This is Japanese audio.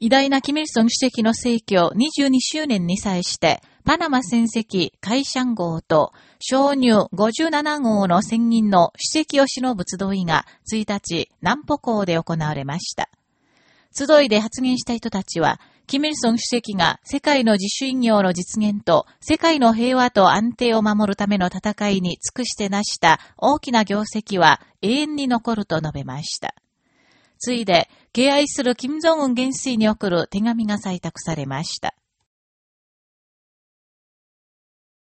偉大なキミルソン主席の逝去22周年に際して、パナマ戦績海シャン号と鍾乳57号の船員の主席を忍ぶ集いが1日南浦港で行われました。集いで発言した人たちは、キミルソン主席が世界の自主医業の実現と世界の平和と安定を守るための戦いに尽くして成した大きな業績は永遠に残ると述べました。ついで、敬愛する金正恩元帥に送る手紙が採択されました。